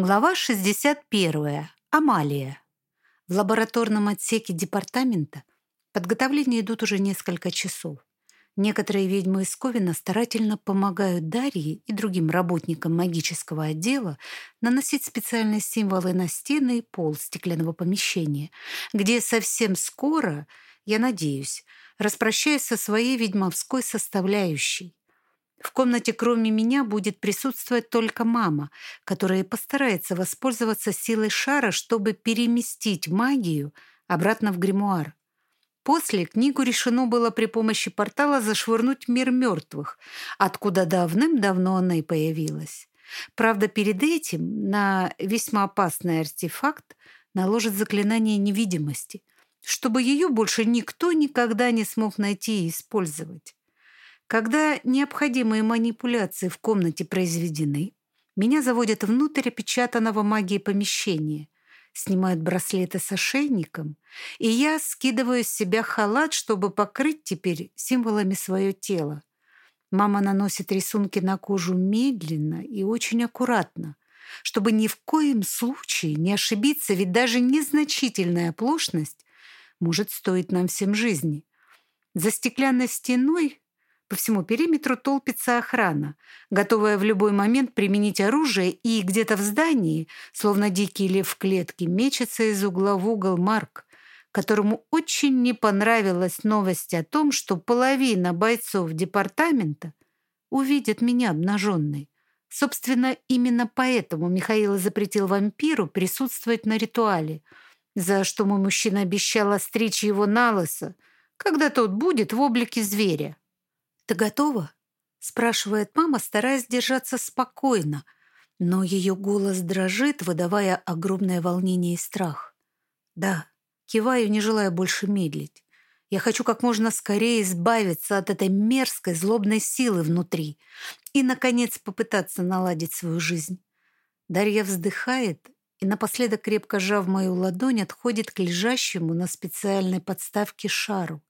Глава 61. Амалия. В лабораторном отсеке департамента подготовления идут уже несколько часов. Некоторые ведьмы из Ковина старательно помогают Дарье и другим работникам магического отдела наносить специальные символы на стены и пол стеклянного помещения, где совсем скоро, я надеюсь, распрощаюсь со своей ведьмовской составляющей. В комнате кроме меня будет присутствовать только мама, которая постарается воспользоваться силой шара, чтобы переместить магию обратно в гримуар. После книгу решено было при помощи портала зашвырнуть в мир мертвых, откуда давным-давно она и появилась. Правда, перед этим на весьма опасный артефакт наложат заклинание невидимости, чтобы ее больше никто никогда не смог найти и использовать. Когда необходимые манипуляции в комнате произведены, меня заводят внутрь опечатанного магией помещения, снимают браслеты с ошейником, и я скидываю с себя халат, чтобы покрыть теперь символами свое тело. Мама наносит рисунки на кожу медленно и очень аккуратно, чтобы ни в коем случае не ошибиться, ведь даже незначительная оплошность может стоить нам всем жизни. За стеклянной стеной по всему периметру толпится охрана, готовая в любой момент применить оружие, и где-то в здании, словно дикий лев в клетке, мечется из угла в угол Марк, которому очень не понравилась новость о том, что половина бойцов департамента увидят меня обнаженной. Собственно, именно поэтому Михаил запретил вампиру присутствовать на ритуале, за что мой мужчина обещал остричь его на лысо, когда тот будет в облике зверя. «Ты готова?» — спрашивает мама, стараясь держаться спокойно, но ее голос дрожит, выдавая огромное волнение и страх. «Да», — киваю, не желая больше медлить. Я хочу как можно скорее избавиться от этой мерзкой, злобной силы внутри и, наконец, попытаться наладить свою жизнь. Дарья вздыхает и, напоследок крепко сжав мою ладонь, отходит к лежащему на специальной подставке шару.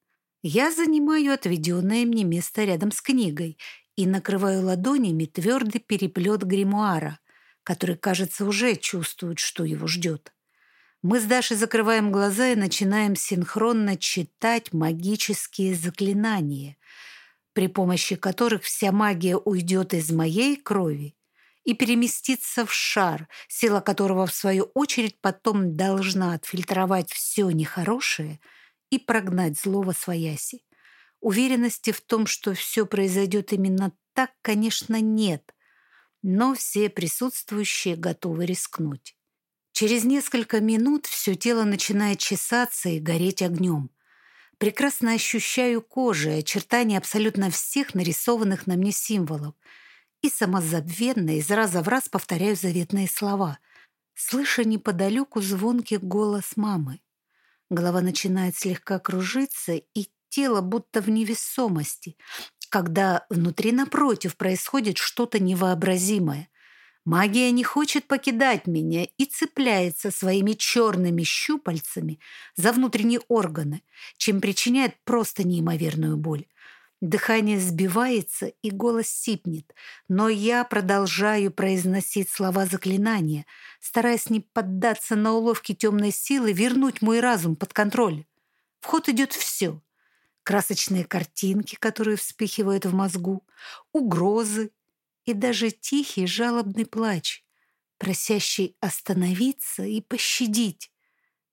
Я занимаю отведенное мне место рядом с книгой и накрываю ладонями твердый переплет гримуара, который, кажется, уже чувствует, что его ждет. Мы с Дашей закрываем глаза и начинаем синхронно читать магические заклинания, при помощи которых вся магия уйдет из моей крови и переместится в шар, сила которого, в свою очередь, потом должна отфильтровать все нехорошее – и прогнать злого свояси. Уверенности в том, что все произойдет именно так, конечно, нет, но все присутствующие готовы рискнуть. Через несколько минут все тело начинает чесаться и гореть огнем. Прекрасно ощущаю кожей очертания абсолютно всех нарисованных на мне символов и самозабвенно из раза в раз повторяю заветные слова, слыша неподалеку звонкий голос мамы. Голова начинает слегка кружиться, и тело будто в невесомости, когда внутри напротив происходит что-то невообразимое. Магия не хочет покидать меня и цепляется своими черными щупальцами за внутренние органы, чем причиняет просто неимоверную боль. Дыхание сбивается и голос сипнет, но я продолжаю произносить слова заклинания, стараясь не поддаться на уловки темной силы, вернуть мой разум под контроль. В ход идет все. Красочные картинки, которые вспыхивают в мозгу, угрозы и даже тихий жалобный плач, просящий остановиться и пощадить.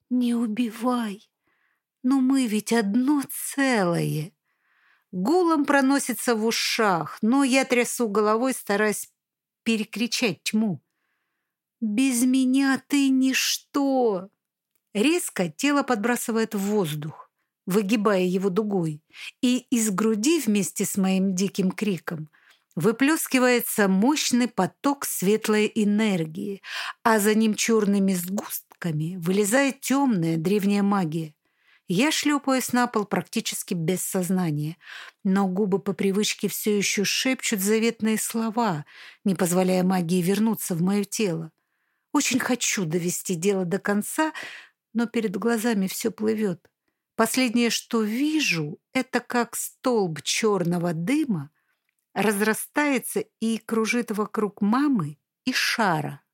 «Не убивай! Но мы ведь одно целое!» Гулом проносится в ушах, но я трясу головой, стараясь перекричать тьму. «Без меня ты ничто!» Резко тело подбрасывает в воздух, выгибая его дугой, и из груди вместе с моим диким криком выплескивается мощный поток светлой энергии, а за ним черными сгустками вылезает темная древняя магия. Я шлепаюсь на пол практически без сознания, но губы по привычке все еще шепчут заветные слова, не позволяя магии вернуться в мое тело. Очень хочу довести дело до конца, но перед глазами все плывет. Последнее, что вижу, это как столб черного дыма разрастается и кружит вокруг мамы и шара.